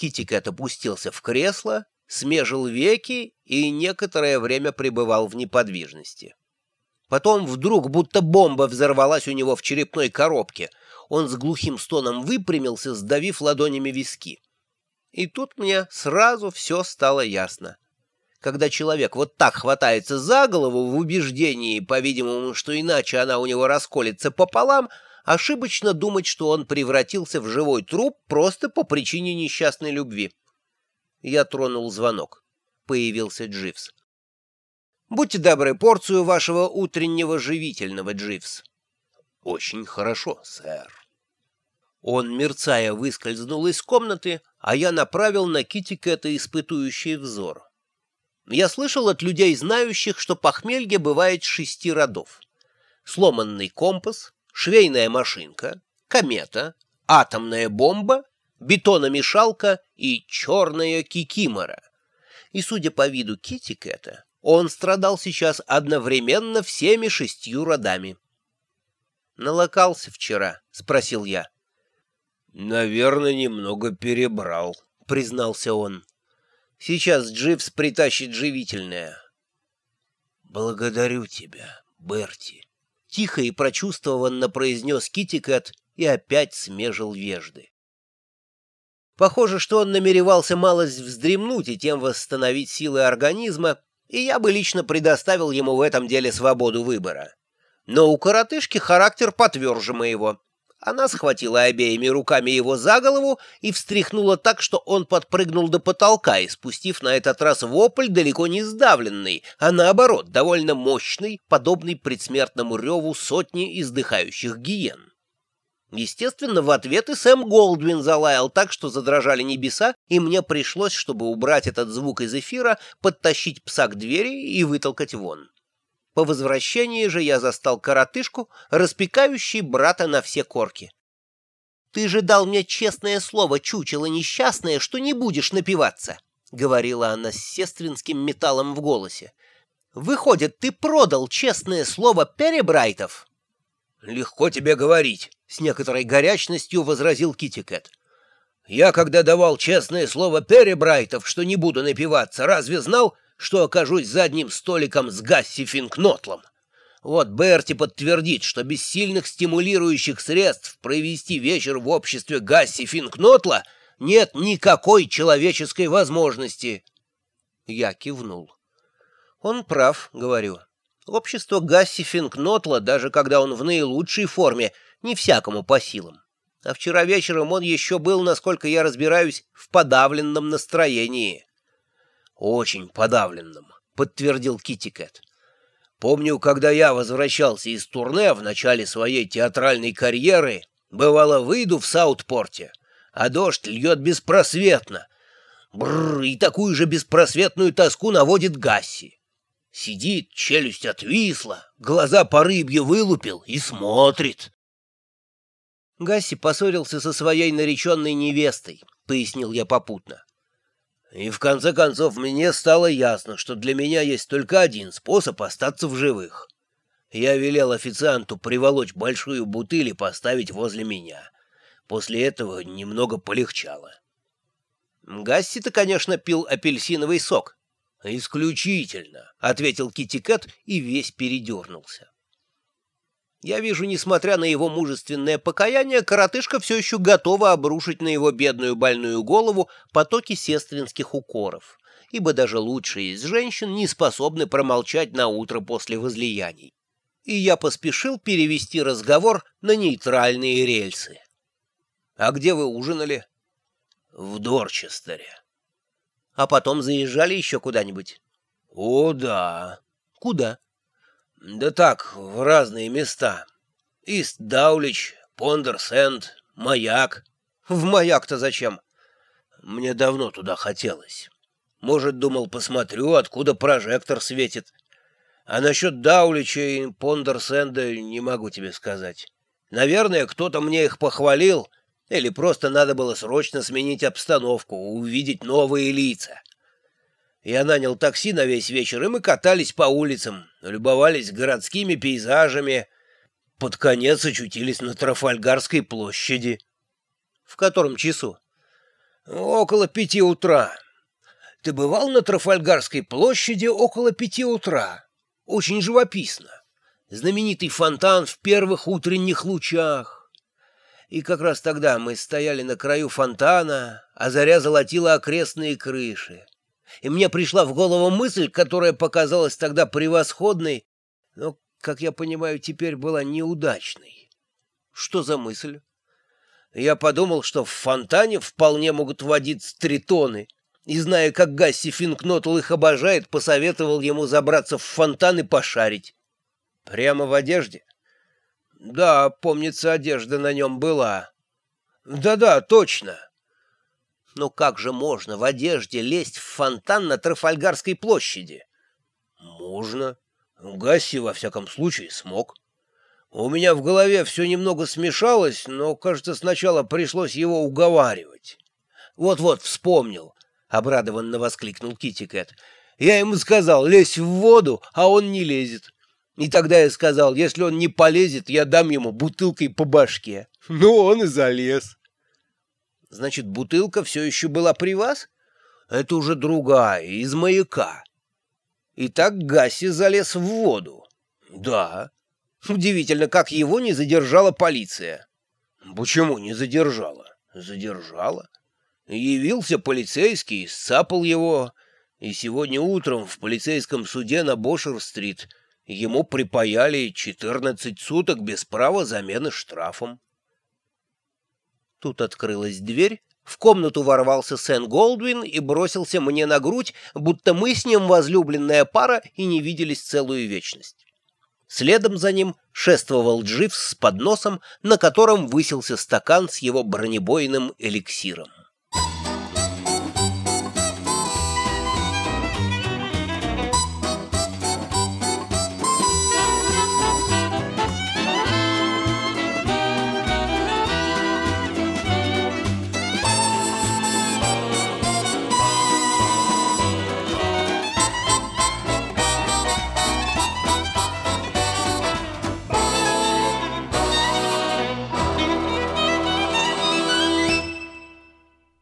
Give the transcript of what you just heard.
Китикет опустился в кресло, смежил веки и некоторое время пребывал в неподвижности. Потом вдруг будто бомба взорвалась у него в черепной коробке. Он с глухим стоном выпрямился, сдавив ладонями виски. И тут мне сразу все стало ясно. Когда человек вот так хватается за голову в убеждении, по-видимому, что иначе она у него расколется пополам, ошибочно думать, что он превратился в живой труп просто по причине несчастной любви. Я тронул звонок. Появился Дживс. «Будьте добры, порцию вашего утреннего живительного, Дживс». «Очень хорошо, сэр». Он, мерцая, выскользнул из комнаты, а я направил на Китикета испытующий взор. Я слышал от людей, знающих, что похмелье бывает шести родов. Сломанный компас, швейная машинка, комета, атомная бомба, бетономешалка и черная кикимора. И, судя по виду Китикета, он страдал сейчас одновременно всеми шестью родами. «Налокался вчера?» — спросил я. «Наверное, немного перебрал», — признался он. «Сейчас Дживс притащит живительное». «Благодарю тебя, Берти», — тихо и прочувствованно произнес Китикет и опять смежил вежды. Похоже, что он намеревался малость вздремнуть и тем восстановить силы организма, и я бы лично предоставил ему в этом деле свободу выбора. Но у коротышки характер потверже моего. Она схватила обеими руками его за голову и встряхнула так, что он подпрыгнул до потолка, испустив на этот раз вопль далеко не сдавленный, а наоборот, довольно мощный, подобный предсмертному реву сотни издыхающих гиен. Естественно, в ответ и Сэм Голдвин залаял так, что задрожали небеса, и мне пришлось, чтобы убрать этот звук из эфира, подтащить пса к двери и вытолкать вон. По возвращении же я застал коротышку, распекающий брата на все корки. «Ты же дал мне честное слово, чучело несчастное, что не будешь напиваться», — говорила она с сестринским металлом в голосе. «Выходит, ты продал честное слово Перебрайтов?» «Легко тебе говорить», — с некоторой горячностью возразил Китикет. «Я, когда давал честное слово Перебрайтов, что не буду напиваться, разве знал, что окажусь за одним столиком с Гасси Финкнотлом. Вот Берти подтвердит, что без сильных стимулирующих средств провести вечер в обществе Гасси Финкнотла нет никакой человеческой возможности. Я кивнул. Он прав, говорю. Общество Гасси Финкнотла, даже когда он в наилучшей форме, не всякому по силам. А вчера вечером он еще был, насколько я разбираюсь, в подавленном настроении. «Очень подавленным», — подтвердил Китикет. «Помню, когда я возвращался из турне в начале своей театральной карьеры, бывало, выйду в Саутпорте, а дождь льет беспросветно. Бррр, и такую же беспросветную тоску наводит Гасси. Сидит, челюсть отвисла, глаза по рыбье вылупил и смотрит». Гасси поссорился со своей нареченной невестой, — пояснил я попутно. И в конце концов мне стало ясно, что для меня есть только один способ остаться в живых. Я велел официанту приволочь большую бутыль и поставить возле меня. После этого немного полегчало. Гасси-то, конечно, пил апельсиновый сок. «Исключительно», — ответил Китикет и весь передернулся. Я вижу, несмотря на его мужественное покаяние, коротышка все еще готова обрушить на его бедную больную голову потоки сестринских укоров, ибо даже лучшие из женщин не способны промолчать на утро после возлияний. И я поспешил перевести разговор на нейтральные рельсы. «А где вы ужинали?» «В Дорчестере». «А потом заезжали еще куда-нибудь?» «О, да». «Куда?» Да так, в разные места. Ист-Даулич, Пондерсенд, Маяк. В Маяк-то зачем? Мне давно туда хотелось. Может, думал, посмотрю, откуда прожектор светит. А насчет Даулича и Пондерсенда не могу тебе сказать. Наверное, кто-то мне их похвалил, или просто надо было срочно сменить обстановку, увидеть новые лица. Я нанял такси на весь вечер, и мы катались по улицам, любовались городскими пейзажами. Под конец очутились на Трафальгарской площади. В котором часу? Около пяти утра. Ты бывал на Трафальгарской площади около пяти утра? Очень живописно. Знаменитый фонтан в первых утренних лучах. И как раз тогда мы стояли на краю фонтана, а заря золотила окрестные крыши. И мне пришла в голову мысль, которая показалась тогда превосходной, но, как я понимаю, теперь была неудачной. Что за мысль? Я подумал, что в фонтане вполне могут водиться тритоны, и, зная, как Гасси Финкнотл их обожает, посоветовал ему забраться в фонтан и пошарить. Прямо в одежде? Да, помнится, одежда на нем была. Да-да, точно. Но как же можно в одежде лезть в фонтан на Трафальгарской площади? Можно. Гасси, во всяком случае, смог. У меня в голове все немного смешалось, но, кажется, сначала пришлось его уговаривать. Вот-вот, вспомнил, — обрадованно воскликнул Китикет. Я ему сказал, лезь в воду, а он не лезет. И тогда я сказал, если он не полезет, я дам ему бутылкой по башке. Ну, он и залез. Значит, бутылка все еще была при вас? Это уже другая, из маяка. И так Гасси залез в воду. Да. Удивительно, как его не задержала полиция. Почему не задержала? Задержала. Явился полицейский, сцапал его, и сегодня утром в полицейском суде на Бошер-стрит ему припаяли 14 суток без права замены штрафом. Тут открылась дверь, в комнату ворвался Сен Голдвин и бросился мне на грудь, будто мы с ним возлюбленная пара и не виделись целую вечность. Следом за ним шествовал Дживс с подносом, на котором высился стакан с его бронебойным эликсиром.